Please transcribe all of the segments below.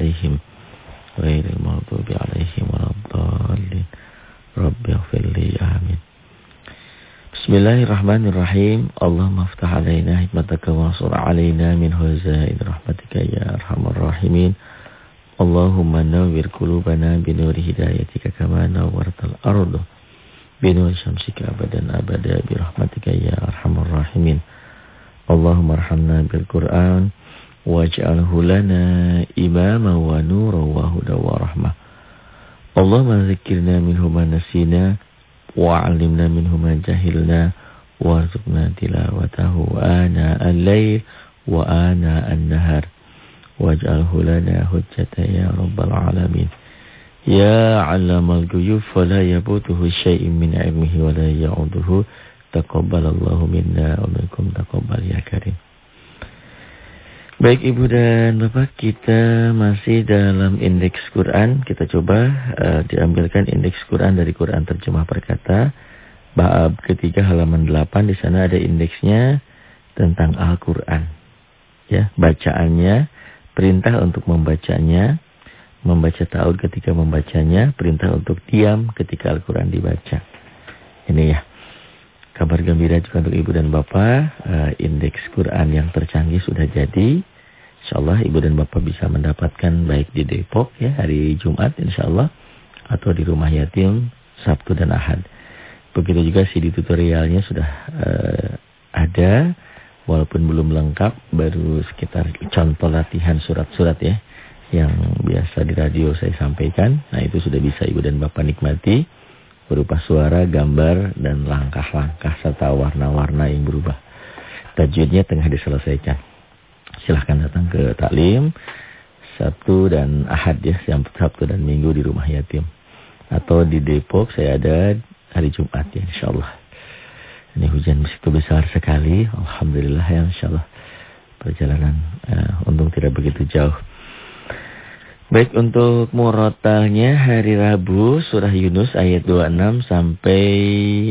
عليهم غير المغضوب عليهم ولا الضالين. رب اغفر لي آمين. بسم الله الرحمن الرحيم. اللهم افتح علينا حكمتك وانصر علينا من هزائن رحمتك يا أرحم الراحمين. اللهم نور قلوبنا بنور هدايتك كما نورت الأرض بنور شمسك أبدا أبدا برحمتك يا أرحم الراحمين. اللهم ارحمنا بالقرآن. واجعله لنا إماما ونورا وهدى ورحمة. اللهم ذكرنا منه ما نسينا وعلمنا منه ما جهلنا وارزقنا تلاوته آناء الليل وآناء النهار. واجعله لنا حجة يا رب العالمين. يا علم الغيوب فلا يبوته شيء من علمه ولا يعوده. تقبل الله منا ومنكم تقبل يا كريم. Baik Ibu dan Bapak, kita masih dalam indeks Quran. Kita coba uh, diambilkan indeks Quran dari Quran terjemah perkata. Bab ketiga halaman 8 di sana ada indeksnya tentang Al-Qur'an. Ya, bacaannya, perintah untuk membacanya, membaca tahu ketika membacanya, perintah untuk diam ketika Al-Qur'an dibaca. Ini ya. Kabar gembira juga untuk Ibu dan Bapak, uh, indeks Quran yang tercanggih sudah jadi. InsyaAllah Ibu dan Bapak bisa mendapatkan baik di Depok ya hari Jumat insyaAllah. Atau di rumah yatim Sabtu dan Ahad. Begitu juga CD tutorialnya sudah uh, ada. Walaupun belum lengkap, baru sekitar contoh latihan surat-surat ya. Yang biasa di radio saya sampaikan. Nah itu sudah bisa Ibu dan Bapak nikmati. Berupa suara, gambar, dan langkah-langkah serta warna-warna yang berubah. Tajwidnya tengah diselesaikan silahkan datang ke taklim Sabtu dan Ahad ya, Sabtu dan Minggu di rumah yatim. Atau di Depok saya ada hari Jumat ya insyaallah. Ini hujan begitu besar sekali, alhamdulillah ya insyaallah. Perjalanan uh, untung tidak begitu jauh. Baik untuk murotalnya hari Rabu surah Yunus ayat 26 sampai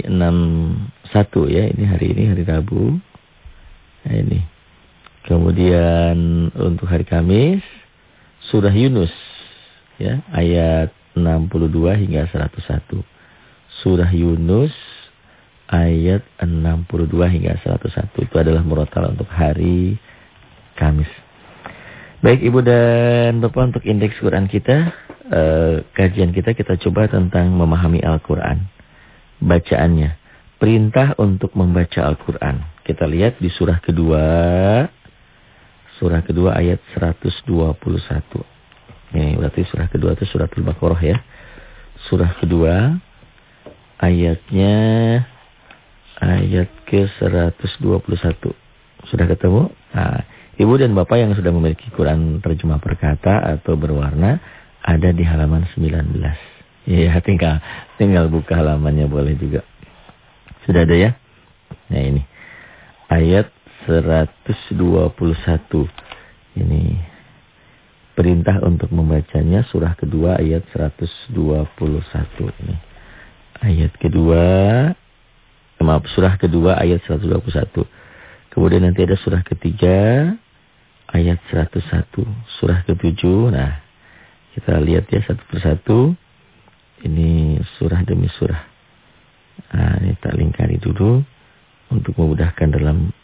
61 ya. Ini hari ini hari Rabu. Nah, ini Kemudian untuk hari Kamis surah Yunus ya ayat 62 hingga 101. Surah Yunus ayat 62 hingga 101 itu adalah murotal untuk hari Kamis. Baik Ibu dan Bapak untuk indeks Quran kita eh, kajian kita kita coba tentang memahami Al-Qur'an. Bacaannya. Perintah untuk membaca Al-Qur'an. Kita lihat di surah kedua surah kedua ayat 121. Ini berarti surah kedua itu suratul Baqarah ya. Surah kedua ayatnya ayat ke-121. Sudah ketemu? Nah, Ibu dan Bapak yang sudah memiliki Quran terjemah perkata atau berwarna ada di halaman 19. Ya, tinggal tinggal buka halamannya boleh juga. Sudah ada ya? Nah, ini. Ayat 121. Ini perintah untuk membacanya surah kedua ayat 121 ini. Ayat kedua maaf surah kedua ayat 121. Kemudian nanti ada surah ketiga ayat 101, surah ketujuh. Nah, kita lihat ya satu persatu. Ini surah demi surah. Nah, ini tak lingkari dulu untuk memudahkan dalam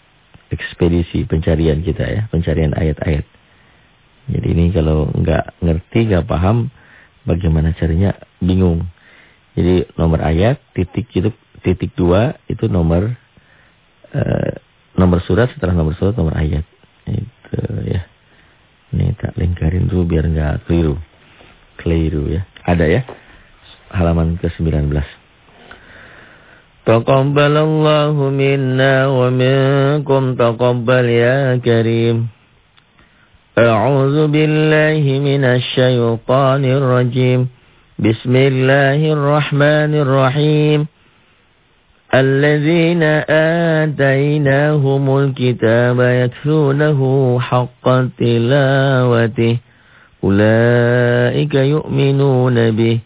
ekspedisi pencarian kita ya, pencarian ayat-ayat. Jadi ini kalau nggak ngerti, nggak paham, bagaimana caranya bingung. Jadi nomor ayat titik itu titik dua itu nomor uh, nomor surat setelah nomor surat nomor ayat. Itu Eh, ya. Ini tak lingkarin tuh biar nggak keliru. Keliru ya. Ada ya. Halaman ke-19. Taqabbalallahu minna wa minkum taqabbal ya karim. A'udzu billahi minasy syaithanir rajim. Bismillahirrahmanirrahim. الذين آتيناهم الكتاب يتلونه حق تلاوته أولئك يؤمنون به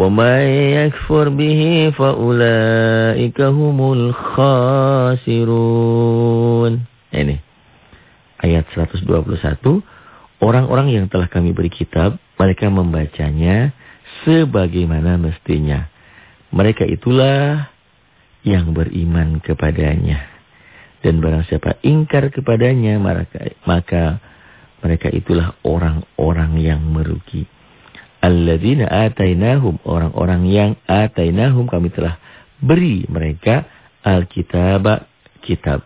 وَمَنْ يَكْفُرْ بِهِ فَأُولَئِكَ هُمُ الْخَاسِرُونَ Ini ayat 121 orang-orang yang telah kami beri kitab, mereka membacanya sebagaimana mestinya. Mereka itulah yang beriman kepadanya. Dan barang siapa ingkar kepadanya, maka, maka mereka itulah orang-orang yang merugi. Alladzina atainahum, orang-orang yang atainahum kami telah beri mereka alkitab kitab.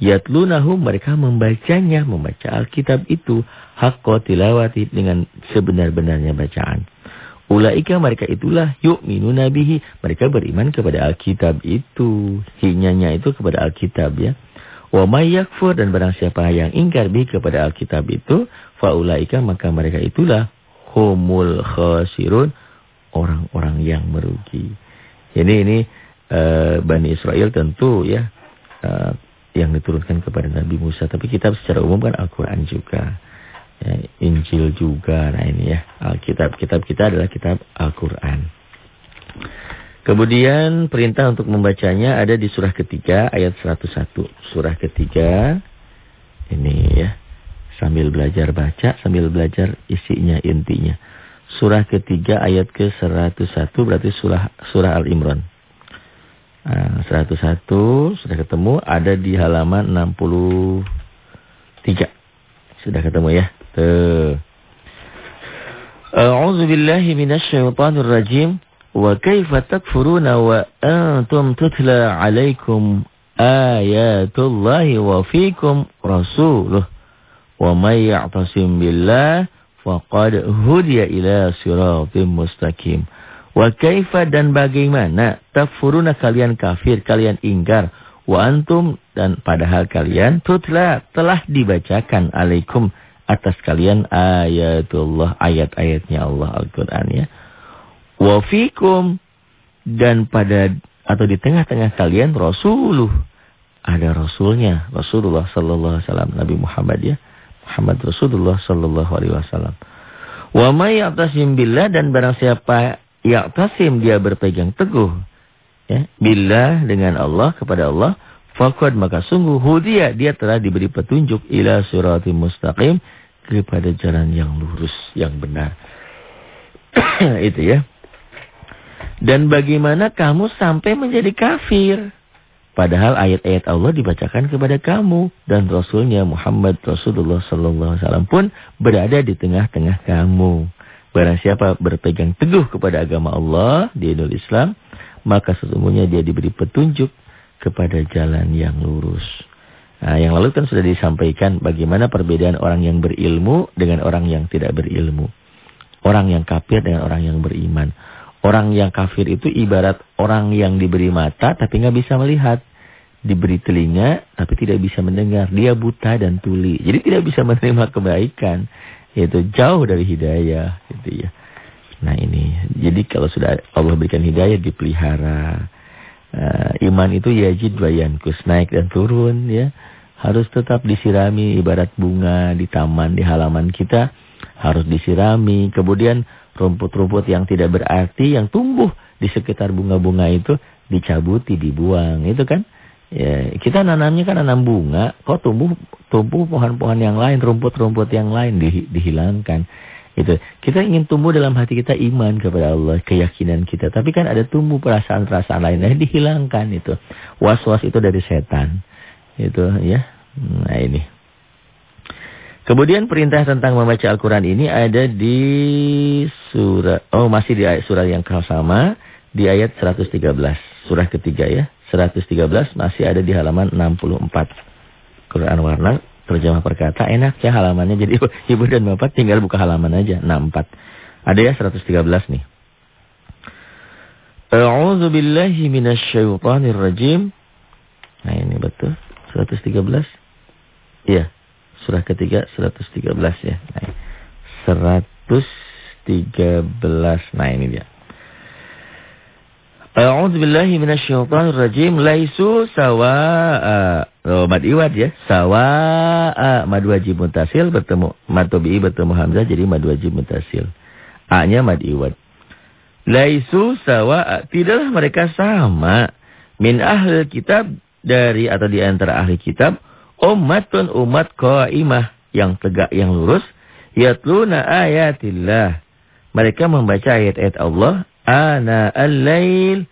Yatlunahum mereka membacanya, membaca Alkitab itu hakko tilawati dengan sebenar-benarnya bacaan. Ulaika mereka itulah yu'minu bihi. Mereka beriman kepada Alkitab itu. Hinyanya itu kepada Alkitab ya. Wa may yakfur dan barang siapa yang ingkar bihi kepada Alkitab itu, faulaika maka mereka itulah humul khasirun, orang-orang yang merugi. Ini ini uh, Bani Israel tentu ya uh, yang diturunkan kepada Nabi Musa. Tapi kitab secara umum kan Al-Quran juga. Ya, Injil juga. Nah ini ya. Alkitab. Kitab kita adalah kitab Al-Quran. Kemudian perintah untuk membacanya ada di surah ketiga ayat 101. Surah ketiga. Ini ya. Sambil belajar baca, sambil belajar isinya, intinya. Surah ketiga ayat ke 101 berarti surah surah Al-Imran. Nah, 101 sudah ketemu ada di halaman 63. Sudah ketemu ya. Tuh. A'udzu billahi minasyaitonir rajim. Wa kaifa takfuruna wa antum tutla 'alaikum ayatullahi wa fiikum rasuluh. Wa may ya'tasim billah faqad hudiya ila siratim mustaqim. Wa kaifa dan bagaimana takfuruna kalian kafir, kalian ingkar. Wa antum dan padahal kalian tutla telah dibacakan alaikum atas kalian ayatullah, ayat-ayatnya Allah Al-Quran ya. Wa fikum dan pada atau di tengah-tengah kalian rasuluh. Ada rasulnya, Rasulullah sallallahu alaihi wasallam, Nabi Muhammad ya. Muhammad Rasulullah sallallahu alaihi wasallam. Wa may ya'tasim billah dan barang siapa Ya'tasim dia berpegang teguh. Ya, billah dengan Allah kepada Allah. Faqad maka sungguh hudia dia telah diberi petunjuk ila suratim mustaqim kepada jalan yang lurus, yang benar. Itu ya. Dan bagaimana kamu sampai menjadi kafir? Padahal ayat-ayat Allah dibacakan kepada kamu dan Rasulnya Muhammad Rasulullah Wasallam pun berada di tengah-tengah kamu. Barang siapa berpegang teguh kepada agama Allah di Indonesia Islam, maka sesungguhnya dia diberi petunjuk kepada jalan yang lurus. Nah, yang lalu kan sudah disampaikan bagaimana perbedaan orang yang berilmu dengan orang yang tidak berilmu. Orang yang kafir dengan orang yang beriman. Orang yang kafir itu ibarat orang yang diberi mata tapi nggak bisa melihat. Diberi telinga tapi tidak bisa mendengar. Dia buta dan tuli. Jadi tidak bisa menerima kebaikan yaitu jauh dari hidayah gitu ya. Nah ini, jadi kalau sudah Allah berikan hidayah dipelihara. Uh, iman itu yajid kus naik dan turun ya. Harus tetap disirami ibarat bunga di taman, di halaman kita. Harus disirami. Kemudian rumput-rumput yang tidak berarti yang tumbuh di sekitar bunga-bunga itu dicabuti, dibuang. Itu kan Ya, kita nanamnya kan nanam bunga, kok tumbuh tumbuh pohon-pohon yang lain, rumput-rumput yang lain di, dihilangkan. Itu. Kita ingin tumbuh dalam hati kita iman kepada Allah, keyakinan kita. Tapi kan ada tumbuh perasaan-perasaan lain yang dihilangkan itu. Was-was itu dari setan. Itu ya. Nah ini. Kemudian perintah tentang membaca Al-Quran ini ada di surah, oh masih di ayat surah yang sama, di ayat 113. Surah ketiga ya. 113 masih ada di halaman 64. Quran warna terjemah perkata enak ya halamannya jadi ibu dan bapak tinggal buka halaman aja 64. Ada ya 113 nih. A'udzu billahi minasyaitonir rajim. Nah ini betul 113. Iya. Surah ketiga 113 ya. Nah, 113. Nah ini dia. A'udzu billahi minasyaitonir rajim. Laisu sawa'a. Oh, mad iwad ya. Sawa'a mad wajib mutasil bertemu mad tabi'i bertemu hamzah jadi mad wajib mutasil. A-nya mad iwad. Laisu sawa'a. Tidaklah mereka sama min ahli kitab dari atau di antara ahli kitab ummatun umat qaimah yang tegak yang lurus yatluna ayatillah. Mereka membaca ayat-ayat Allah ana al-lail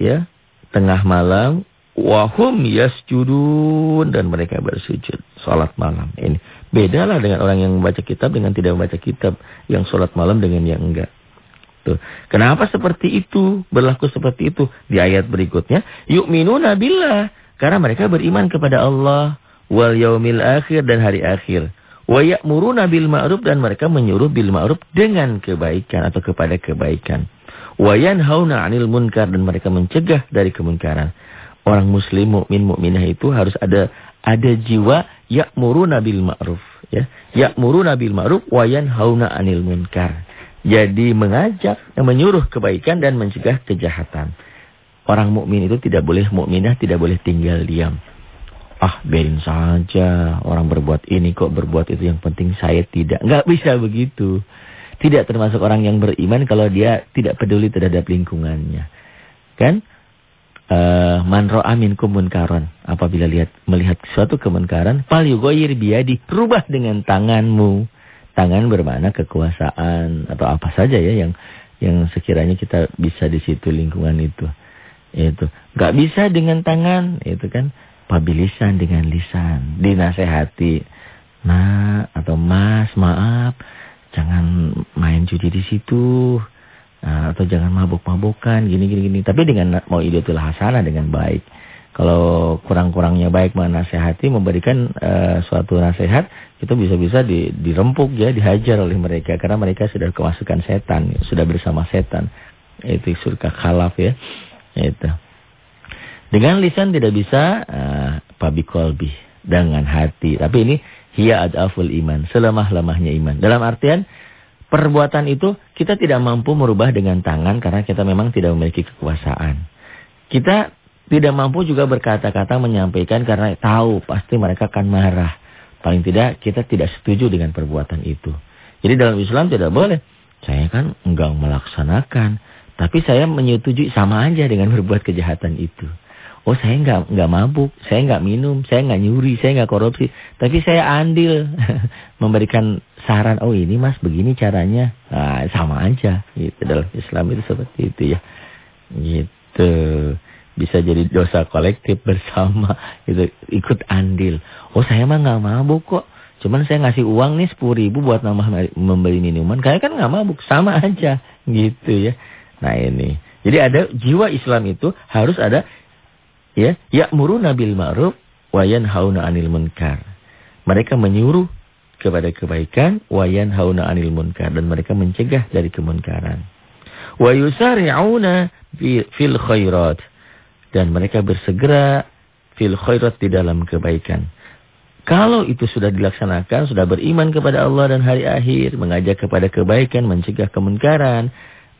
ya, tengah malam wahum yasjudun dan mereka bersujud salat malam. Ini bedalah dengan orang yang membaca kitab dengan tidak membaca kitab, yang salat malam dengan yang enggak. Tuh. Kenapa seperti itu? Berlaku seperti itu di ayat berikutnya, yu'minuna billah, karena mereka beriman kepada Allah wal yaumil akhir dan hari akhir. Wa ya'muruna bil ma'ruf dan mereka menyuruh bil ma'ruf dengan kebaikan atau kepada kebaikan. Wa yanhauna 'anil munkar dan mereka mencegah dari kemunkaran. Orang muslim mukmin mukminah itu harus ada ada jiwa ya'muruna bil ma'ruf ya. Ya'muruna bil ma'ruf wa yanhauna 'anil munkar. Jadi mengajak, menyuruh kebaikan dan mencegah kejahatan. Orang mukmin itu tidak boleh mukminah tidak boleh tinggal diam ah biarin saja orang berbuat ini kok berbuat itu yang penting saya tidak. Nggak bisa begitu. Tidak termasuk orang yang beriman kalau dia tidak peduli terhadap lingkungannya. Kan? Uh, man ro'a minkum munkaran. Apabila lihat melihat suatu kemunkaran, fal yughayir biyadi, rubah dengan tanganmu. Tangan bermakna kekuasaan atau apa saja ya yang yang sekiranya kita bisa di situ lingkungan itu. Itu. Enggak bisa dengan tangan, itu kan pabilisan dengan lisan, dinasehati. Nah, atau Mas, maaf, jangan main judi di situ. Nah, atau jangan mabuk-mabukan, gini, gini. Tapi dengan mau idatul hasanah dengan baik. Kalau kurang-kurangnya baik menasehati, memberikan uh, suatu nasihat, itu bisa-bisa di, dirempuk ya, dihajar oleh mereka. Karena mereka sudah kemasukan setan, sudah bersama setan. Itu surga khalaf ya. Itu. Dengan lisan tidak bisa uh, pabi kolbi dengan hati. Tapi ini hiya adaful iman, selemah-lemahnya iman. Dalam artian perbuatan itu kita tidak mampu merubah dengan tangan karena kita memang tidak memiliki kekuasaan. Kita tidak mampu juga berkata-kata menyampaikan karena tahu pasti mereka akan marah. Paling tidak kita tidak setuju dengan perbuatan itu. Jadi dalam Islam tidak boleh. Saya kan enggak melaksanakan. Tapi saya menyetujui sama aja dengan berbuat kejahatan itu. Oh saya nggak nggak mabuk, saya nggak minum, saya nggak nyuri, saya nggak korupsi, tapi saya andil memberikan saran. Oh ini mas begini caranya, nah, sama aja. Gitu dalam Islam itu seperti itu ya. Gitu bisa jadi dosa kolektif bersama itu ikut andil. Oh saya mah nggak mabuk kok. Cuman saya ngasih uang nih sepuluh ribu buat nambah membeli minuman. Kayak kan nggak mabuk, sama aja gitu ya. Nah ini. Jadi ada jiwa Islam itu harus ada ya ya'muruna bil ma'ruf wa yanhauna 'anil munkar. Mereka menyuruh kepada kebaikan wa yanhauna 'anil munkar dan mereka mencegah dari kemunkaran. Wa yusari'una fil khairat dan mereka bersegera fil khairat di dalam kebaikan. Kalau itu sudah dilaksanakan, sudah beriman kepada Allah dan hari akhir, mengajak kepada kebaikan, mencegah kemunkaran,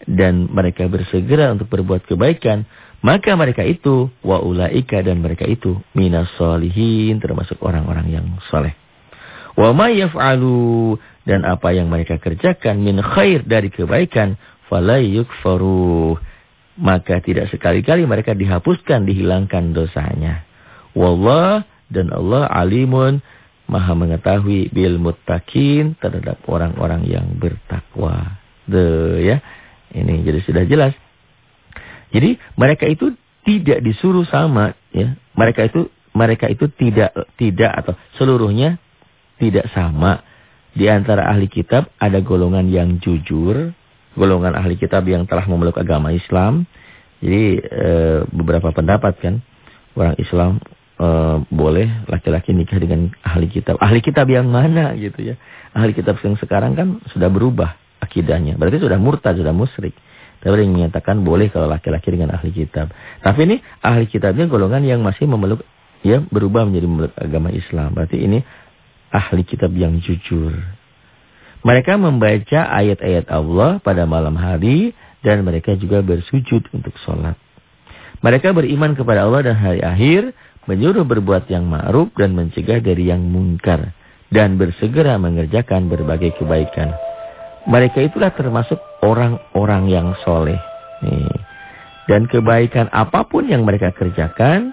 dan mereka bersegera untuk berbuat kebaikan, maka mereka itu wa ulaika dan mereka itu minas solihin termasuk orang-orang yang soleh. Wa ma yaf'alu dan apa yang mereka kerjakan min khair dari kebaikan fala yukfaru. Maka tidak sekali-kali mereka dihapuskan, dihilangkan dosanya. Wallah dan Allah alimun maha mengetahui bil muttaqin terhadap orang-orang yang bertakwa. De ya. Ini jadi sudah jelas. Jadi mereka itu tidak disuruh sama ya. Mereka itu mereka itu tidak tidak atau seluruhnya tidak sama. Di antara ahli kitab ada golongan yang jujur, golongan ahli kitab yang telah memeluk agama Islam. Jadi e, beberapa pendapat kan orang Islam e, boleh laki-laki nikah dengan ahli kitab. Ahli kitab yang mana gitu ya? Ahli kitab yang sekarang kan sudah berubah akidahnya. Berarti sudah murtad, sudah musyrik. Tapi yang menyatakan boleh kalau laki-laki dengan ahli kitab. Tapi ini ahli kitabnya golongan yang masih memeluk, ya berubah menjadi memeluk agama Islam. Berarti ini ahli kitab yang jujur. Mereka membaca ayat-ayat Allah pada malam hari dan mereka juga bersujud untuk sholat. Mereka beriman kepada Allah dan hari akhir, menyuruh berbuat yang ma'ruf dan mencegah dari yang mungkar. Dan bersegera mengerjakan berbagai kebaikan. Mereka itulah termasuk orang-orang yang soleh. Nih. Dan kebaikan apa pun yang mereka kerjakan,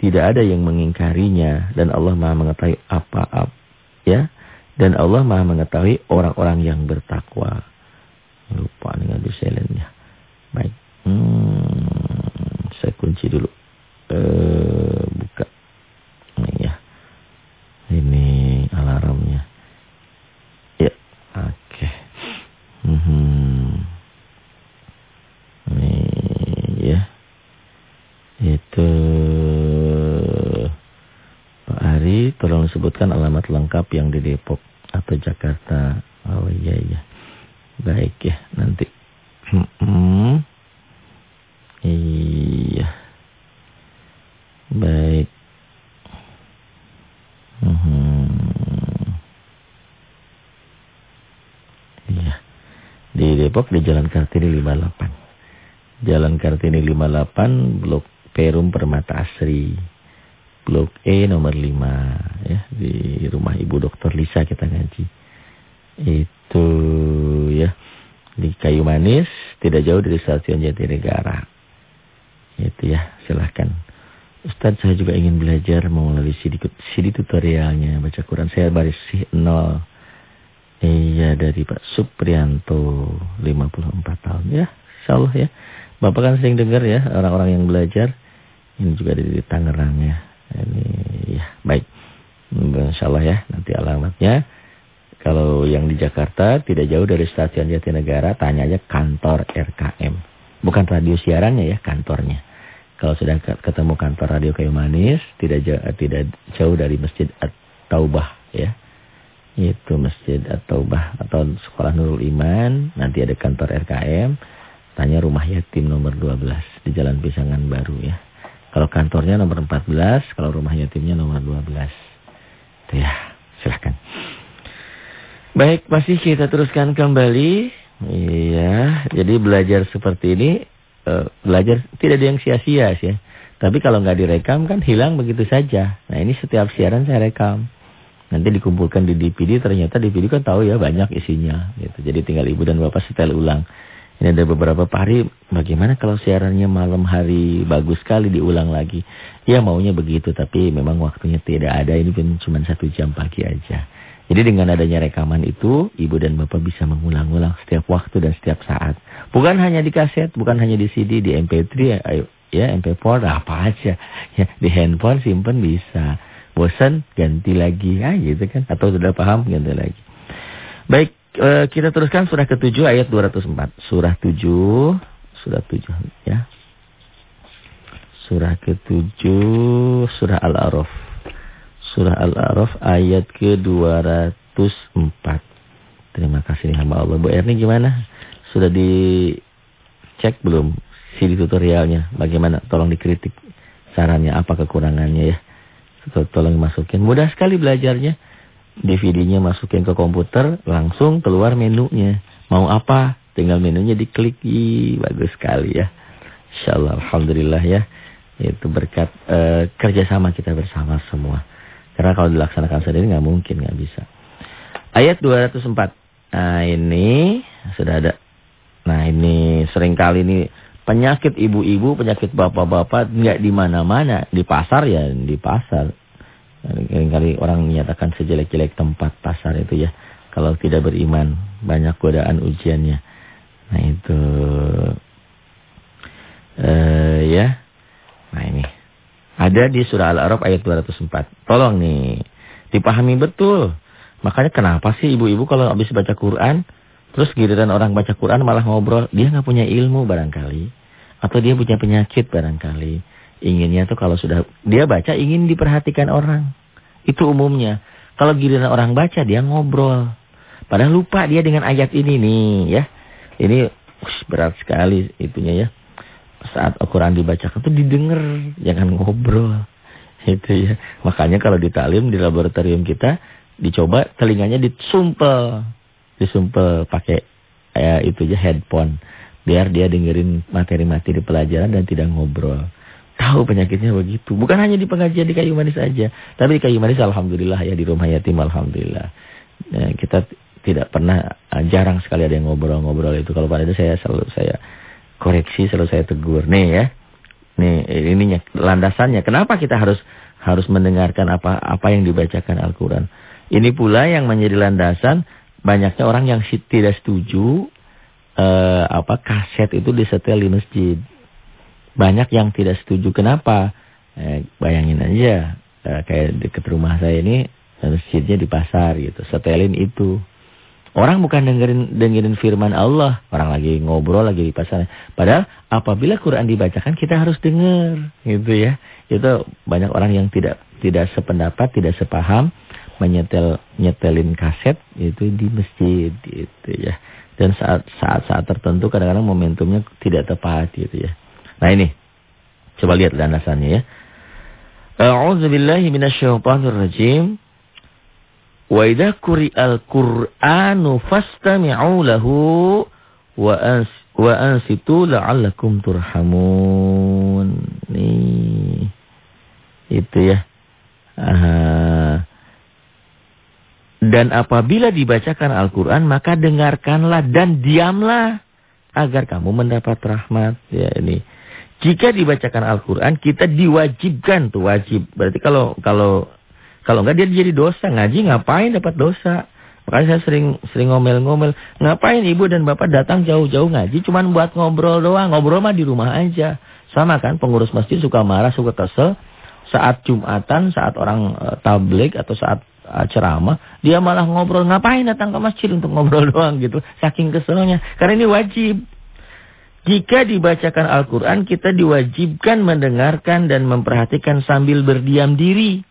tidak ada yang mengingkarinya. Dan Allah maha mengetahui apa-apa. Ya, Dan Allah maha mengetahui orang-orang yang bertakwa. Lupa nih nggak bisa ya. Baik. Hmm, saya kunci dulu. Uh, buka. Ini ya. Ini alarmnya. Ya. Oke. Okay. Hmm. Ini ya. Itu Pak Ari, tolong sebutkan alamat lengkap yang di Depok atau Jakarta. Oh iya iya. Baik ya, nanti. Hmm. Iya. Baik. Hmm. Iya. Di Depok di Jalan Kartini 58. Jalan Kartini 58, Blok Perum Permata Asri. Blok E nomor 5 ya di rumah Ibu Dokter Lisa kita ngaji. Itu ya di Kayu Manis tidak jauh dari stasiun Jatinegara. Itu ya, silahkan. Ustadz saya juga ingin belajar melalui CD, CD tutorialnya baca Quran. Saya baris nol. Iya dari Pak Suprianto 54 tahun ya. Insyaallah ya. Bapak kan sering dengar ya orang-orang yang belajar. Ini juga di Tangerang ya. Ini ya baik. Insya Allah ya nanti alamatnya. Kalau yang di Jakarta tidak jauh dari stasiun Jatinegara, tanya aja kantor RKM. Bukan radio siarannya ya, kantornya. Kalau sudah ketemu kantor radio Kayu Manis, tidak jauh, tidak jauh dari Masjid At-Taubah ya. Itu Masjid At-Taubah atau Sekolah Nurul Iman, nanti ada kantor RKM, tanya rumah yatim nomor 12 di Jalan Pisangan Baru ya. Kalau kantornya nomor 14, kalau rumah yatimnya nomor 12. Itu ya, silahkan. Baik, masih kita teruskan kembali. Iya, jadi belajar seperti ini, uh, belajar tidak ada yang sia-sia ya. Tapi kalau nggak direkam kan hilang begitu saja. Nah ini setiap siaran saya rekam. Nanti dikumpulkan di DVD, ternyata DVD kan tahu ya banyak isinya. Gitu. Jadi tinggal ibu dan bapak setel ulang. Ini ada beberapa hari, bagaimana kalau siarannya malam hari bagus sekali diulang lagi. Ya maunya begitu, tapi memang waktunya tidak ada. Ini pun cuma satu jam pagi aja. Jadi dengan adanya rekaman itu, ibu dan bapak bisa mengulang-ulang setiap waktu dan setiap saat. Bukan hanya di kaset, bukan hanya di CD, di MP3, ya, ya MP4, apa aja. Ya, di handphone simpen bisa. Bosan, ganti lagi. Ya, gitu kan. Atau sudah paham, ganti lagi. Baik, Eh, kita teruskan surah ke-7 ayat 204. Surah 7, surah 7 ya. Surah ke-7, surah Al-A'raf. Surah Al-A'raf ayat ke-204. Terima kasih hamba Allah. Bu Erni gimana? Sudah dicek belum CD tutorialnya? Bagaimana? Tolong dikritik sarannya, apa kekurangannya ya. Tolong masukin. Mudah sekali belajarnya. DVD-nya masukin ke komputer, langsung keluar menunya. Mau apa? Tinggal menunya diklik. Ih, bagus sekali ya. Insyaallah alhamdulillah ya. Itu berkat uh, kerjasama kita bersama semua. Karena kalau dilaksanakan sendiri nggak mungkin, nggak bisa. Ayat 204. Nah, ini sudah ada. Nah, ini sering kali ini penyakit ibu-ibu, penyakit bapak-bapak nggak di mana-mana, di pasar ya di pasar. Kali-kali orang menyatakan sejelek-jelek tempat pasar itu ya. Kalau tidak beriman, banyak godaan ujiannya. Nah itu. Uh, ya. Nah ini. Ada di surah Al-A'raf ayat 204. Tolong nih. Dipahami betul. Makanya kenapa sih ibu-ibu kalau habis baca Quran. Terus giliran orang baca Quran malah ngobrol. Dia nggak punya ilmu barangkali. Atau dia punya penyakit barangkali. Inginnya tuh kalau sudah dia baca ingin diperhatikan orang. Itu umumnya. Kalau giliran orang baca dia ngobrol. Padahal lupa dia dengan ayat ini nih ya. Ini ush, berat sekali itunya ya. Saat Al-Quran dibacakan tuh didengar. Jangan ngobrol. Itu ya. Makanya kalau di talim di laboratorium kita. Dicoba telinganya disumpel. Disumpel pakai ya, itu aja headphone. Biar dia dengerin materi-materi pelajaran dan tidak ngobrol. Tahu penyakitnya begitu. Bukan hanya di pengajian di kayu manis saja. Tapi di kayu manis alhamdulillah ya di rumah yatim alhamdulillah. Ya, kita tidak pernah eh, jarang sekali ada yang ngobrol-ngobrol itu. Kalau pada itu saya selalu saya koreksi, selalu saya tegur. Nih ya. Nih ininya landasannya. Kenapa kita harus harus mendengarkan apa apa yang dibacakan Al-Qur'an? Ini pula yang menjadi landasan banyaknya orang yang tidak setuju eh, apa kaset itu disetel di masjid. Banyak yang tidak setuju. Kenapa? Eh, bayangin aja eh, kayak dekat rumah saya ini masjidnya di pasar gitu. Setelin itu. Orang bukan dengerin dengerin firman Allah, orang lagi ngobrol lagi di pasar. Padahal apabila Quran dibacakan kita harus dengar, gitu ya. Itu banyak orang yang tidak tidak sependapat, tidak sepaham menyetel nyetelin kaset itu di masjid gitu ya. Dan saat saat saat tertentu kadang-kadang momentumnya tidak tepat gitu ya. Nah ini coba lihat landasannya ya. A'udzu billahi minasyaitonir rajim. Wa idza quri'al Qur'anu fastami'u lahu wa ans wa ansitu la'allakum turhamun. Nih. Itu ya. Aha. Dan apabila dibacakan Al-Quran, maka dengarkanlah dan diamlah agar kamu mendapat rahmat. Ya ini. Jika dibacakan Al-Quran, kita diwajibkan tuh wajib. Berarti kalau kalau kalau enggak dia jadi dosa. Ngaji ngapain dapat dosa? Makanya saya sering sering ngomel-ngomel. Ngapain ibu dan bapak datang jauh-jauh ngaji cuman buat ngobrol doang. Ngobrol mah di rumah aja. Sama kan pengurus masjid suka marah, suka kesel. Saat Jumatan, saat orang uh, tablik atau saat uh, ceramah, dia malah ngobrol. Ngapain datang ke masjid untuk ngobrol doang gitu. Saking keselnya. Karena ini wajib. Jika dibacakan Al-Quran, kita diwajibkan mendengarkan dan memperhatikan sambil berdiam diri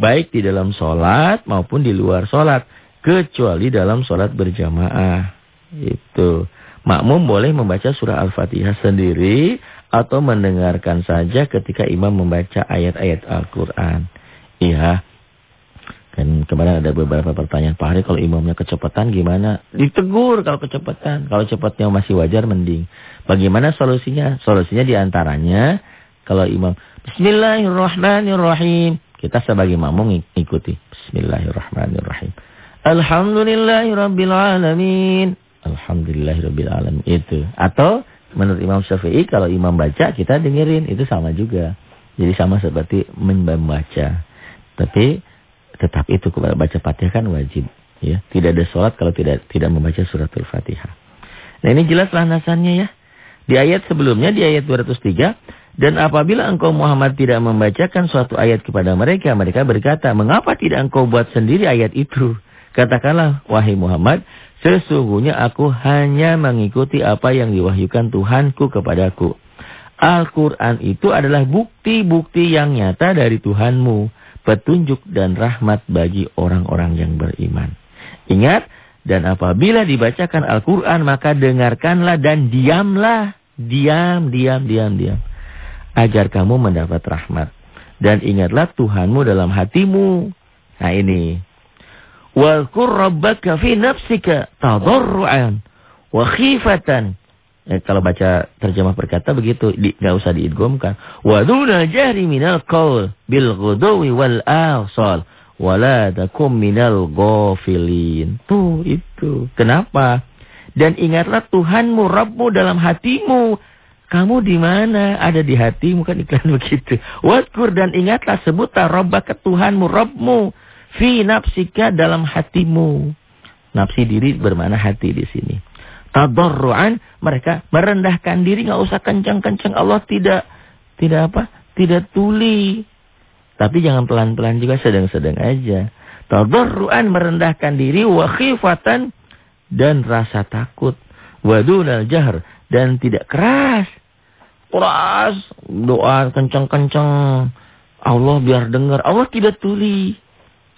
baik di dalam sholat maupun di luar sholat. Kecuali dalam sholat berjamaah. Itu. Makmum boleh membaca surah Al-Fatihah sendiri atau mendengarkan saja ketika imam membaca ayat-ayat Al-Quran. Iya. Kan kemarin ada beberapa pertanyaan. Pak Hari kalau imamnya kecepatan gimana? Ditegur kalau kecepatan. Kalau cepatnya masih wajar mending. Bagaimana solusinya? Solusinya di antaranya kalau imam Bismillahirrahmanirrahim. Kita sebagai makmum ikuti. Bismillahirrahmanirrahim. Alhamdulillahirrabbilalamin. Alhamdulillahirrabbilalamin. Itu. Atau menurut Imam Syafi'i kalau imam baca kita dengerin. Itu sama juga. Jadi sama seperti membaca. Tapi tetap itu baca Fatihah kan wajib. Ya, Tidak ada sholat kalau tidak tidak membaca suratul Fatihah. Nah ini jelas landasannya ya. Di ayat sebelumnya, di ayat 203. Dan apabila engkau Muhammad tidak membacakan suatu ayat kepada mereka, mereka berkata, mengapa tidak engkau buat sendiri ayat itu? Katakanlah, wahai Muhammad, sesungguhnya aku hanya mengikuti apa yang diwahyukan Tuhanku kepadaku. Al-Quran itu adalah bukti-bukti yang nyata dari Tuhanmu, petunjuk dan rahmat bagi orang-orang yang beriman. Ingat, dan apabila dibacakan Al-Quran, maka dengarkanlah dan diamlah. Diam, diam, diam, diam agar kamu mendapat rahmat. Dan ingatlah Tuhanmu dalam hatimu. Nah ini. Walkur rabbaka fi nafsika tadarru'an wa khifatan. Eh, kalau baca terjemah berkata begitu, di, gak usah diidgomkan. Wa duna jahri minal qawl bil ghudawi wal asal wala takum minal ghafilin. Tuh itu. Kenapa? Dan ingatlah Tuhanmu, Rabbmu dalam hatimu kamu di mana? Ada di hatimu kan iklan begitu. Wadkur dan ingatlah sebutlah ke Tuhanmu, Rabbmu. Fi nafsika dalam hatimu. Nafsi diri bermana hati di sini. Tadarruan mereka merendahkan diri nggak usah kencang-kencang Allah tidak tidak apa? Tidak tuli. Tapi jangan pelan-pelan juga sedang-sedang aja. Tadarruan merendahkan diri wa khifatan dan rasa takut. Wadunal jahr dan tidak keras keras, doa kencang-kencang. Allah biar dengar. Allah tidak tuli.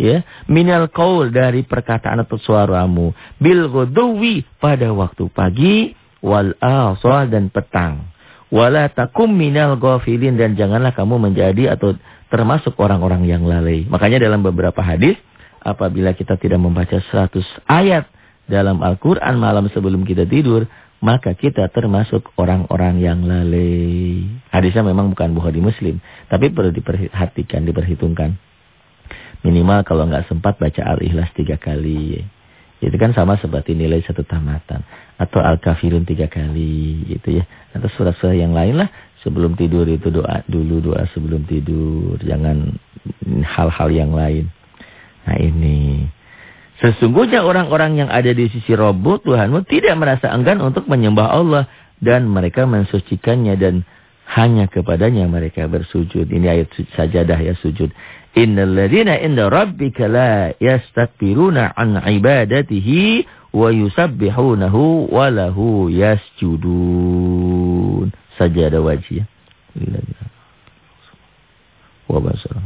Ya, minal qaul dari perkataan atau suaramu bil ghuduwi pada waktu pagi wal asal dan petang. Wala takum minal ghafilin dan janganlah kamu menjadi atau termasuk orang-orang yang lalai. Makanya dalam beberapa hadis apabila kita tidak membaca 100 ayat dalam Al-Qur'an malam sebelum kita tidur, maka kita termasuk orang-orang yang lalai. Hadisnya memang bukan Bukhari Muslim, tapi perlu diperhatikan, diperhitungkan. Minimal kalau nggak sempat baca Al-Ikhlas tiga kali. Itu kan sama seperti nilai satu tamatan. Atau Al-Kafirun tiga kali gitu ya. Atau surat-surat yang lain lah. Sebelum tidur itu doa dulu, doa sebelum tidur. Jangan hal-hal yang lain. Nah ini. Sesungguhnya orang-orang yang ada di sisi Rabbu Tuhanmu tidak merasa enggan untuk menyembah Allah dan mereka mensucikannya dan hanya kepadanya mereka bersujud. Ini ayat sajadah ya sujud. Innal ladzina inda rabbika la yastakbiruna an ibadatihi wa yusabbihunahu wa lahu yasjudun. Sajadah wajib. Wa basara.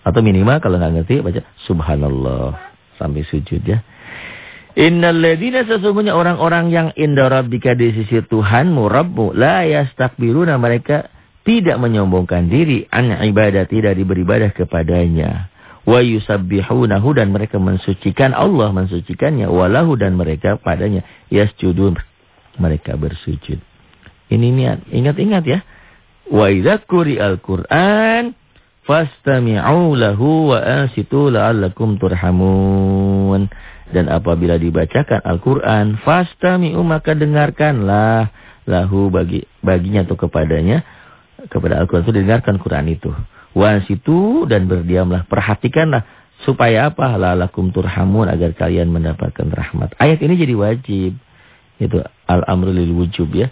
Atau minimal kalau nggak ngerti baca subhanallah sampai sujud ya. Innal ladzina sesungguhnya orang-orang yang inda rabbika di sisi Tuhanmu Rabbmu la yastakbiruna mereka tidak menyombongkan diri an ibadati dari beribadah kepadanya. Wa yusabbihunahu dan mereka mensucikan Allah mensucikannya walahu dan mereka padanya yasjudun mereka bersujud. Ini niat, ingat-ingat ya. Wa idza quri'al Qur'an fastami'u lahu wa ansitu la'allakum turhamun. Dan apabila dibacakan Al-Quran, fastami'u maka dengarkanlah lahu bagi baginya atau kepadanya. Kepada Al-Quran itu dengarkan Quran itu. Wansitu dan berdiamlah. Perhatikanlah. Supaya apa? Lalakum turhamun agar kalian mendapatkan rahmat. Ayat ini jadi wajib. Itu al-amru lil wujub ya.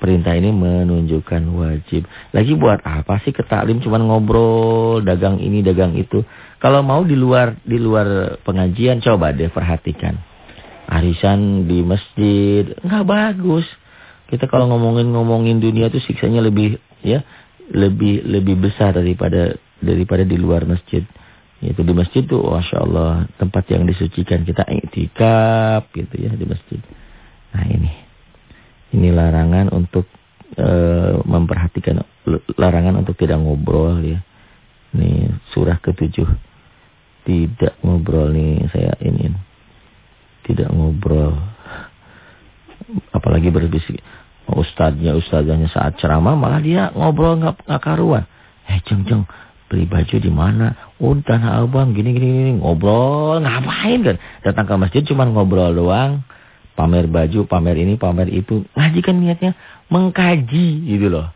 Perintah ini menunjukkan wajib. Lagi buat apa sih ke taklim cuma ngobrol, dagang ini, dagang itu. Kalau mau di luar di luar pengajian coba deh perhatikan. Arisan di masjid nggak bagus. Kita kalau ngomongin-ngomongin dunia itu siksanya lebih ya, lebih lebih besar daripada daripada di luar masjid. Itu di masjid tuh Masya Allah tempat yang disucikan kita iktikaf gitu ya di masjid. Nah ini. Larangan untuk e, memperhatikan larangan untuk tidak ngobrol ya. Ini surah ketujuh. Tidak ngobrol nih saya ini. Tidak ngobrol. Apalagi berbisik. Ustadznya, ustadznya saat ceramah malah dia ngobrol nggak nggak karuan. Eh jeng jeng beli baju di mana? Oh tanah abang gini gini ngobrol ngapain kan? Datang ke masjid cuma ngobrol doang pamer baju, pamer ini, pamer itu. Ngaji kan niatnya mengkaji gitu loh.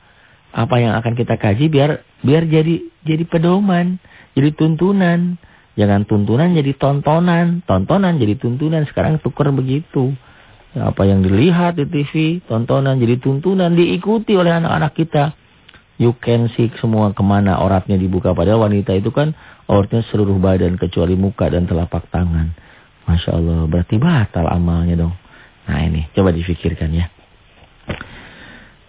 Apa yang akan kita kaji biar biar jadi jadi pedoman, jadi tuntunan. Jangan tuntunan jadi tontonan, tontonan jadi tuntunan. Sekarang tukar begitu. Apa yang dilihat di TV, tontonan jadi tuntunan, diikuti oleh anak-anak kita. You can see semua ke mana oratnya dibuka. Padahal wanita itu kan oratnya seluruh badan kecuali muka dan telapak tangan. Masya Allah, berarti batal amalnya dong. Nah ini, coba difikirkan ya.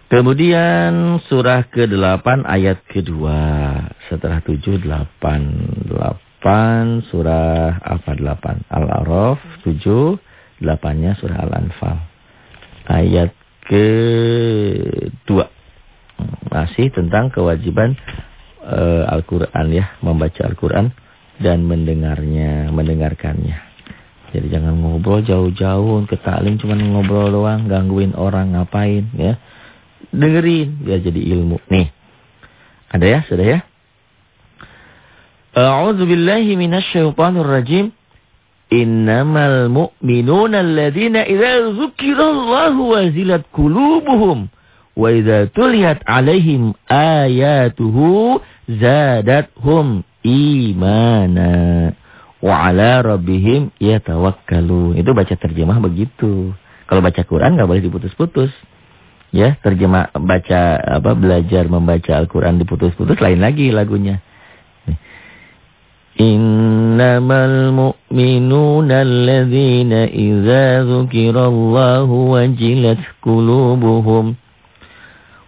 Kemudian surah ke-8 ayat kedua. Setelah 7, 8. 8 surah apa 8? Al-A'raf 7, 8-nya surah Al-Anfal. Ayat kedua. Masih tentang kewajiban uh, Al-Quran ya. Membaca Al-Quran dan mendengarnya, mendengarkannya. Jadi jangan ngobrol jauh-jauh ke taklim cuma ngobrol doang, gangguin orang ngapain ya. Dengerin biar jadi ilmu. Nih. Ada ya, sudah ya? A'udzu billahi minasyaitonir rajim. Innamal mu'minuna alladzina idza dzukirallahu wazilat qulubuhum wa idza tuliyat alaihim ayatuhu zadathum imana wa ala rabbihim yatawakkalu. Itu baca terjemah begitu. Kalau baca Quran nggak boleh diputus-putus. Ya, terjemah baca apa belajar membaca Al-Qur'an diputus-putus lain lagi lagunya. Innamal mu'minuna alladzina idza dzukirallahu wajilat qulubuhum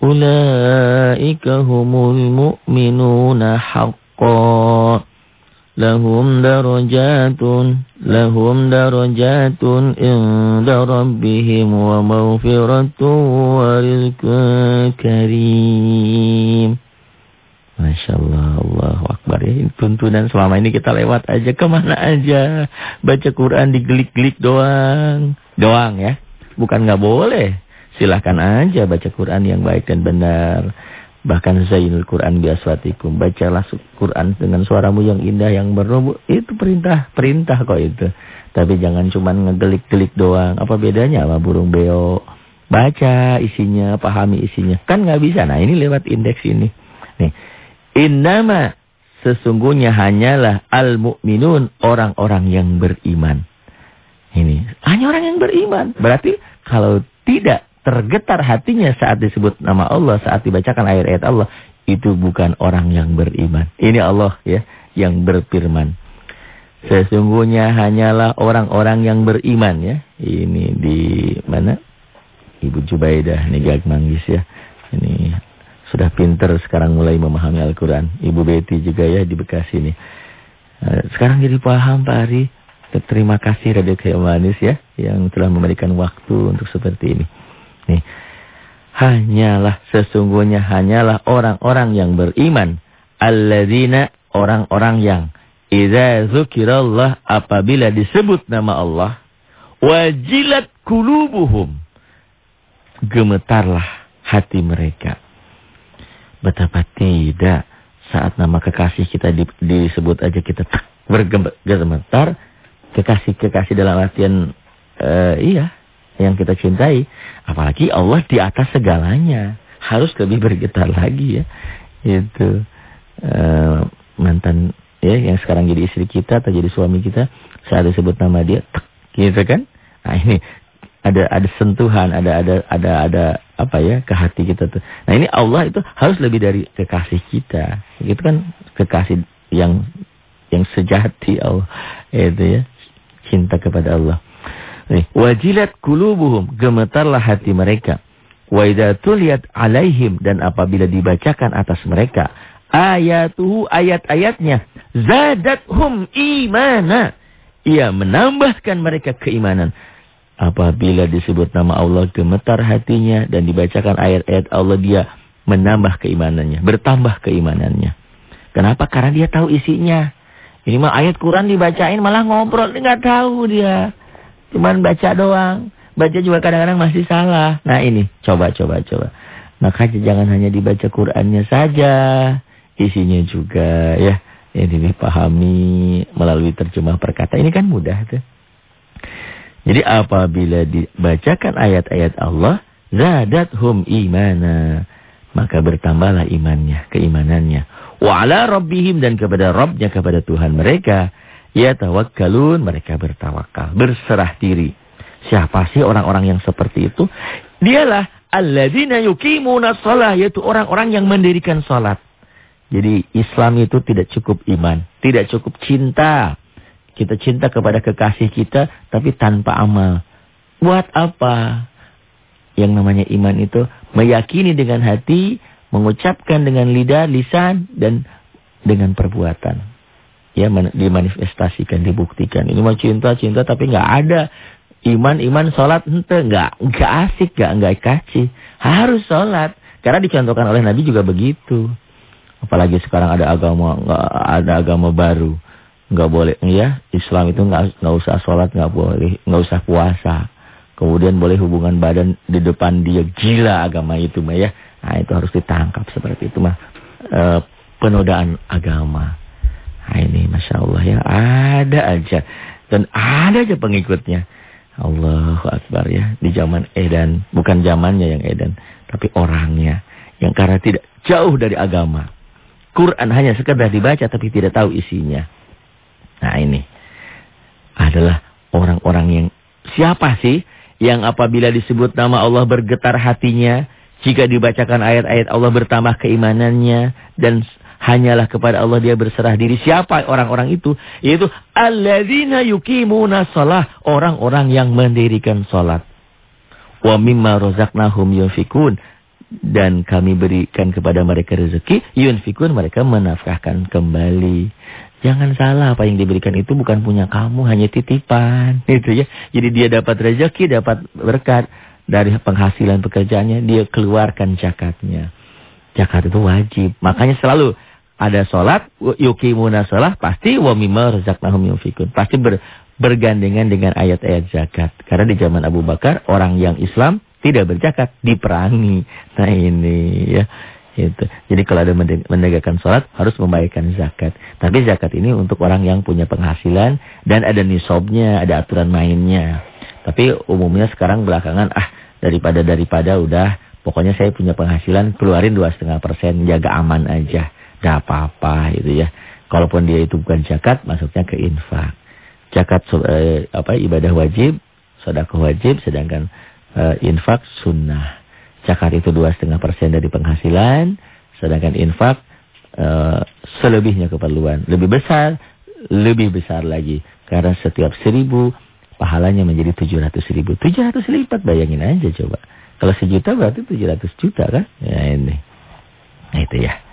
Ulaika humul mu'minuna haqqan. Lahum darajatun, lahum darajatun inda rabbihim wa maghfiratun wa rizqun karim. Masya Allah, Allah Akbar ya. Tuntunan selama ini kita lewat aja ke mana aja. Baca Quran digelik-gelik doang. Doang ya. Bukan nggak boleh. Silahkan aja baca Quran yang baik dan benar. Bahkan Zainul Quran biaswatikum. Bacalah Quran dengan suaramu yang indah, yang bernubu. Itu perintah, perintah kok itu. Tapi jangan cuma ngegelik-gelik doang. Apa bedanya sama burung beo? Baca isinya, pahami isinya. Kan nggak bisa. Nah ini lewat indeks ini. Nih. Innama sesungguhnya hanyalah al-mu'minun orang-orang yang beriman. Ini hanya orang yang beriman. Berarti kalau tidak tergetar hatinya saat disebut nama Allah, saat dibacakan ayat-ayat Allah, itu bukan orang yang beriman. Ini Allah ya yang berfirman. Sesungguhnya hanyalah orang-orang yang beriman ya. Ini di mana? Ibu Jubaidah, Gag Manggis ya. Ini sudah pinter sekarang mulai memahami Al-Quran. Ibu Betty juga ya di Bekasi nih. Eh, sekarang jadi paham Pak Ari. Terima kasih Radio Kayak Manis ya. Yang telah memberikan waktu untuk seperti ini. Nih. Hanyalah sesungguhnya hanyalah orang-orang yang beriman. Alladzina orang-orang yang. Iza zukirallah apabila disebut nama Allah. Wajilat kulubuhum. Gemetarlah hati mereka Betapa tidak saat nama kekasih kita di, disebut aja kita bergemetar. Kekasih-kekasih dalam artian uh, iya yang kita cintai. Apalagi Allah di atas segalanya. Harus lebih bergetar lagi ya. Itu uh, mantan ya yang sekarang jadi istri kita atau jadi suami kita saat disebut nama dia tak gitu kan. Nah ini ada ada sentuhan, ada ada ada ada apa ya ke hati kita tuh. Nah ini Allah itu harus lebih dari kekasih kita. Itu kan kekasih yang yang sejati Allah itu ya cinta kepada Allah. Wajilat kulubuhum gemetarlah hati mereka. Wa tuliyat alaihim dan apabila dibacakan atas mereka ayatuhu ayat-ayatnya zadathum imana. Ia menambahkan mereka keimanan. Apabila disebut nama Allah gemetar hatinya dan dibacakan ayat-ayat Allah dia menambah keimanannya, bertambah keimanannya. Kenapa? Karena dia tahu isinya. Ini mah ayat Quran dibacain malah ngobrol, dia nggak tahu dia. Cuman baca doang. Baca juga kadang-kadang masih salah. Nah ini, coba, coba, coba. Maka jangan hanya dibaca Qurannya saja. Isinya juga ya. Ini dipahami melalui terjemah perkata. Ini kan mudah tuh. Jadi apabila dibacakan ayat-ayat Allah, hum imana. Maka bertambahlah imannya, keimanannya. Wa ala rabbihim dan kepada Rabbnya, kepada Tuhan mereka. Ya tawakkalun, mereka bertawakal, berserah diri. Siapa sih orang-orang yang seperti itu? Dialah alladzina yuqimuna shalah, yaitu orang-orang yang mendirikan salat. Jadi Islam itu tidak cukup iman, tidak cukup cinta, kita cinta kepada kekasih kita tapi tanpa amal. Buat apa? Yang namanya iman itu meyakini dengan hati, mengucapkan dengan lidah, lisan dan dengan perbuatan. Ya dimanifestasikan, dibuktikan. Ini mau cinta-cinta tapi nggak ada iman, iman, sholat ente nggak nggak asik, nggak nggak kasih. Harus sholat. Karena dicontohkan oleh Nabi juga begitu. Apalagi sekarang ada agama ada agama baru nggak boleh ya Islam itu nggak nggak usah sholat nggak boleh nggak usah puasa kemudian boleh hubungan badan di depan dia gila agama itu mah ya nah itu harus ditangkap seperti itu mah e, penodaan agama nah ini masya Allah ya. Ada aja. Dan ada aja pengikutnya. Allahu Akbar ya. Di zaman Edan. Bukan zamannya yang Edan. Tapi orangnya. Yang karena tidak jauh dari agama. Quran hanya sekedar dibaca tapi tidak tahu isinya. Nah ini adalah orang-orang yang siapa sih yang apabila disebut nama Allah bergetar hatinya, jika dibacakan ayat-ayat Allah bertambah keimanannya dan hanyalah kepada Allah dia berserah diri. Siapa orang-orang itu? Yaitu alladzina yuqimuna shalah, orang-orang yang mendirikan salat. Wa mimma razaqnahum yunfikun dan kami berikan kepada mereka rezeki, yunfikun mereka menafkahkan kembali. Jangan salah apa yang diberikan itu bukan punya kamu, hanya titipan. Itu ya. Jadi dia dapat rezeki, dapat berkat dari penghasilan pekerjaannya, dia keluarkan zakatnya. Zakat itu wajib. Makanya selalu ada sholat, yukimuna sholat, pasti wa mimma razaqnahum. Pasti ber, bergandengan dengan ayat-ayat zakat. Karena di zaman Abu Bakar, orang yang Islam tidak berzakat, diperangi. Nah ini ya. Itu. Jadi kalau ada menegakkan sholat harus membayarkan zakat. Tapi zakat ini untuk orang yang punya penghasilan dan ada nisobnya, ada aturan mainnya. Tapi umumnya sekarang belakangan ah daripada daripada udah pokoknya saya punya penghasilan keluarin dua setengah persen jaga aman aja. Gak apa-apa gitu ya. Kalaupun dia itu bukan zakat masuknya ke infak. Zakat eh, apa ibadah wajib, sedekah wajib sedangkan eh, infak sunnah. Zakat itu dua setengah persen dari penghasilan, sedangkan infak uh, selebihnya keperluan. Lebih besar, lebih besar lagi. Karena setiap seribu, pahalanya menjadi tujuh ratus ribu. Tujuh ratus lipat, bayangin aja coba. Kalau sejuta berarti tujuh ratus juta kan? Ya ini. Nah itu ya.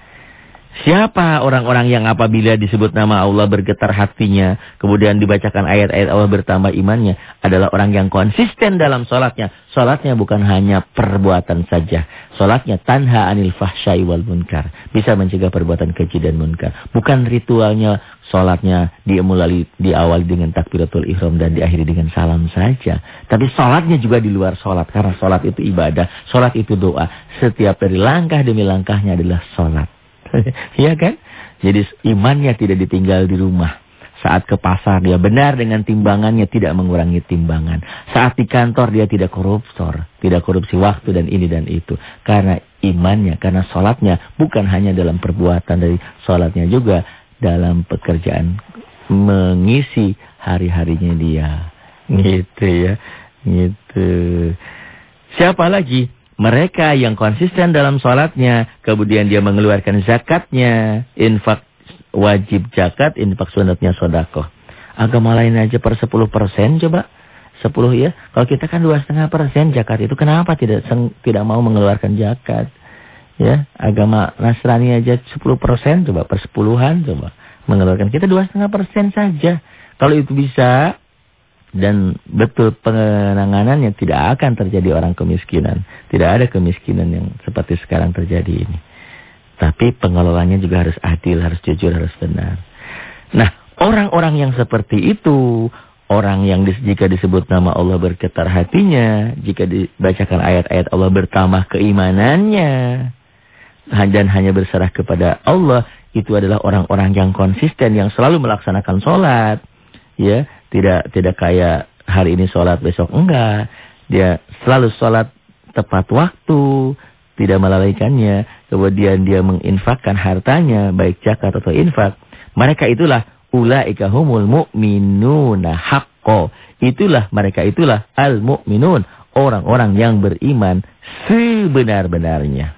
Siapa orang-orang yang apabila disebut nama Allah bergetar hatinya, kemudian dibacakan ayat-ayat Allah bertambah imannya, adalah orang yang konsisten dalam sholatnya. Sholatnya bukan hanya perbuatan saja. Sholatnya tanha anil fahsyai wal munkar. Bisa mencegah perbuatan keji dan munkar. Bukan ritualnya sholatnya dimulai diawali dengan takbiratul ihram dan diakhiri dengan salam saja. Tapi sholatnya juga di luar sholat. Karena sholat itu ibadah, sholat itu doa. Setiap dari langkah demi langkahnya adalah sholat. Iya kan? Jadi imannya tidak ditinggal di rumah. Saat ke pasar dia benar dengan timbangannya tidak mengurangi timbangan. Saat di kantor dia tidak koruptor. Tidak korupsi waktu dan ini dan itu. Karena imannya, karena sholatnya bukan hanya dalam perbuatan dari sholatnya juga. Dalam pekerjaan mengisi hari-harinya dia. Gitu ya. Gitu. Siapa lagi? Mereka yang konsisten dalam sholatnya, kemudian dia mengeluarkan zakatnya, infak wajib zakat, infak sunatnya sodakoh. Agama lain aja per 10 persen coba. 10 ya. Kalau kita kan dua setengah persen zakat itu kenapa tidak tidak mau mengeluarkan zakat? Ya, agama Nasrani aja 10 persen coba per sepuluhan coba mengeluarkan. Kita dua setengah persen saja. Kalau itu bisa, dan betul penanganannya tidak akan terjadi orang kemiskinan. Tidak ada kemiskinan yang seperti sekarang terjadi ini. Tapi pengelolanya juga harus adil, harus jujur, harus benar. Nah, orang-orang yang seperti itu, orang yang jika disebut nama Allah bergetar hatinya, jika dibacakan ayat-ayat Allah bertambah keimanannya, dan hanya berserah kepada Allah, itu adalah orang-orang yang konsisten, yang selalu melaksanakan sholat. Ya, tidak tidak kayak hari ini sholat besok enggak. Dia selalu sholat tepat waktu, tidak melalaikannya. Kemudian dia menginfakkan hartanya, baik zakat atau infak. Mereka itulah ulaika humul mu'minuna haqqo. Itulah mereka itulah al-mu'minun, orang-orang yang beriman sebenar-benarnya.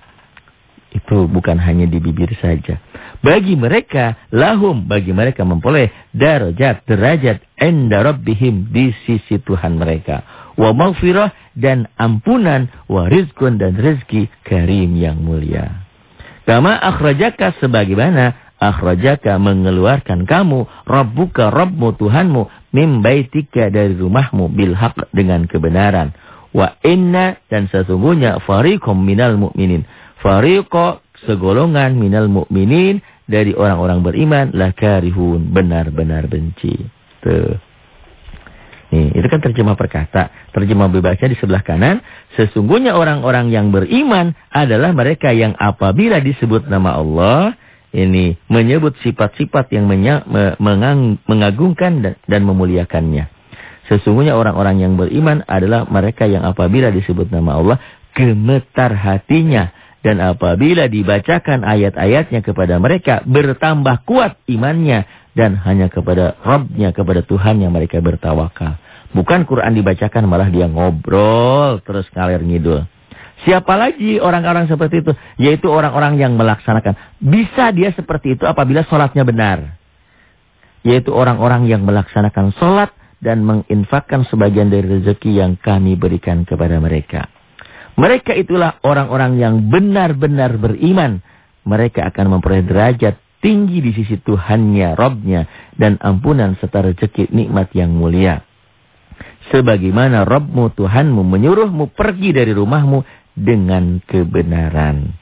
Itu bukan hanya di bibir saja. Bagi mereka, lahum, bagi mereka memperoleh darajat, derajat, enda rabbihim di sisi Tuhan mereka. Wa maghfirah dan ampunan, wa rizkun dan rezeki karim yang mulia. Kama akhrajaka sebagaimana akhrajaka mengeluarkan kamu, Rabbuka, Rabbmu, Tuhanmu, mim baitika dari rumahmu, bilhaq dengan kebenaran. Wa inna dan sesungguhnya fariqum minal mu'minin Fariqo segolongan minal mu'minin dari orang-orang beriman lah karihun benar-benar benci. Tuh. Nih, itu kan terjemah perkata. Terjemah bebasnya di sebelah kanan. Sesungguhnya orang-orang yang beriman adalah mereka yang apabila disebut nama Allah. Ini menyebut sifat-sifat yang mengagungkan dan, dan memuliakannya. Sesungguhnya orang-orang yang beriman adalah mereka yang apabila disebut nama Allah. Gemetar hatinya dan apabila dibacakan ayat-ayatnya kepada mereka, bertambah kuat imannya. Dan hanya kepada Rabbnya, kepada Tuhan yang mereka bertawakal. Bukan Quran dibacakan malah dia ngobrol terus ngalir ngidul. Siapa lagi orang-orang seperti itu? Yaitu orang-orang yang melaksanakan. Bisa dia seperti itu apabila sholatnya benar. Yaitu orang-orang yang melaksanakan sholat dan menginfakkan sebagian dari rezeki yang kami berikan kepada mereka. Mereka itulah orang-orang yang benar-benar beriman. Mereka akan memperoleh derajat tinggi di sisi Tuhannya, Robnya, dan ampunan serta rezeki nikmat yang mulia. Sebagaimana Robmu, Tuhanmu menyuruhmu pergi dari rumahmu dengan kebenaran.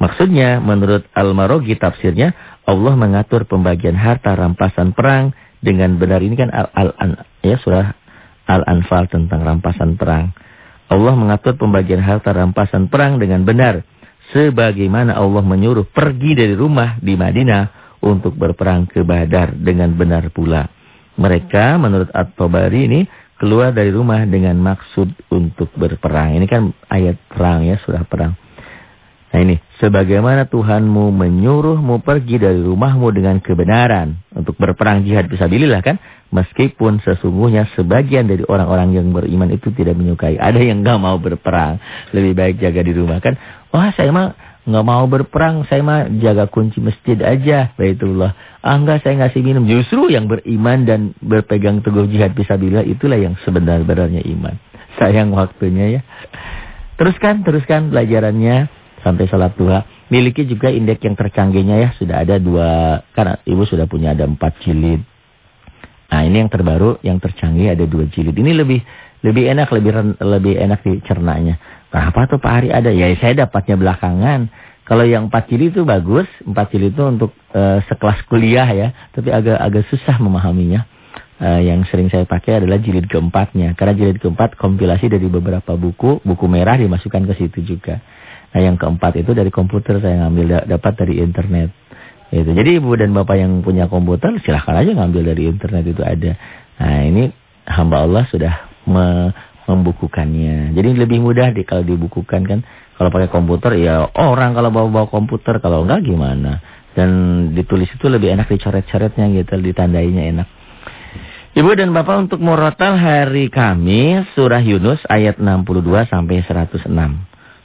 Maksudnya menurut Al-Marogi tafsirnya Allah mengatur pembagian harta rampasan perang dengan benar ini kan al, al, al ya surah Al-Anfal tentang rampasan perang. Allah mengatur pembagian harta rampasan perang dengan benar sebagaimana Allah menyuruh pergi dari rumah di Madinah untuk berperang ke Badar dengan benar pula. Mereka menurut At-Tabari ini keluar dari rumah dengan maksud untuk berperang. Ini kan ayat perang ya, surah perang. Nah ini, sebagaimana Tuhanmu menyuruhmu pergi dari rumahmu dengan kebenaran untuk berperang jihad bisa bilillah kan. Meskipun sesungguhnya sebagian dari orang-orang yang beriman itu tidak menyukai. Ada yang nggak mau berperang. Lebih baik jaga di rumah kan. Wah saya mah nggak mau berperang. Saya mah jaga kunci masjid aja. Baitullah. Ah enggak saya ngasih minum. Justru yang beriman dan berpegang teguh jihad bisa bilillah itulah yang sebenar-benarnya iman. Sayang waktunya ya. Teruskan, teruskan pelajarannya sampai sholat duha. Miliki juga indeks yang tercanggihnya ya. Sudah ada dua, karena ibu sudah punya ada empat jilid. Nah ini yang terbaru, yang tercanggih ada dua jilid. Ini lebih lebih enak, lebih lebih enak dicernanya. Kenapa tuh Pak Hari ada? Ya saya dapatnya belakangan. Kalau yang empat jilid itu bagus, empat jilid itu untuk uh, sekelas kuliah ya. Tapi agak agak susah memahaminya. Uh, yang sering saya pakai adalah jilid keempatnya. Karena jilid keempat kompilasi dari beberapa buku, buku merah dimasukkan ke situ juga. Nah yang keempat itu dari komputer saya ngambil dapat dari internet. Itu. Jadi ibu dan bapak yang punya komputer silahkan aja ngambil dari internet itu ada. Nah ini hamba Allah sudah me membukukannya. Jadi lebih mudah di, kalau dibukukan kan. Kalau pakai komputer ya orang kalau bawa-bawa komputer kalau enggak gimana. Dan ditulis itu lebih enak dicoret-coretnya gitu, ditandainya enak. Ibu dan Bapak untuk murotal hari Kamis surah Yunus ayat 62 sampai 106.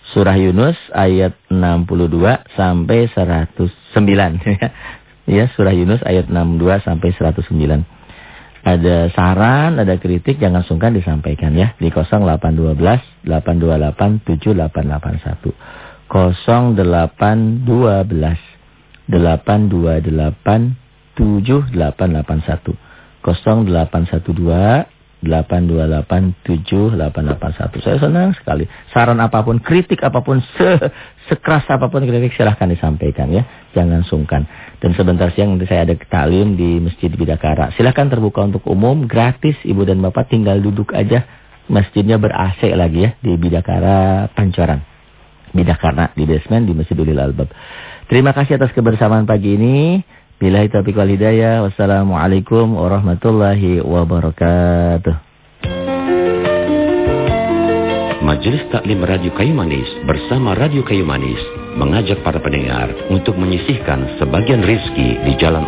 Surah Yunus ayat 62 sampai 109. ya, surah Yunus ayat 62 sampai 109. Ada saran, ada kritik jangan sungkan disampaikan ya di 0812 828 7881. 0812 828 7881. 0812 8287881. Saya senang sekali. Saran apa pun, kritik apa pun, se sekeras apa pun kritik silahkan disampaikan ya. Jangan sungkan. Dan sebentar siang nanti saya ada talim di Masjid Bidakara. Silahkan terbuka untuk umum, gratis. Ibu dan Bapak tinggal duduk aja. Masjidnya ber-AC lagi ya di Bidakara Pancoran. Bidakara di basement di Masjid Ulil Albab. Terima kasih atas kebersamaan pagi ini. Bila taufiq wal hidayah. Wassalamualaikum warahmatullahi wabarakatuh. Majelis Taklim Radio Kayu Manis bersama Radio Kayu Manis mengajak para pendengar untuk menyisihkan sebagian rizki di jalan Allah.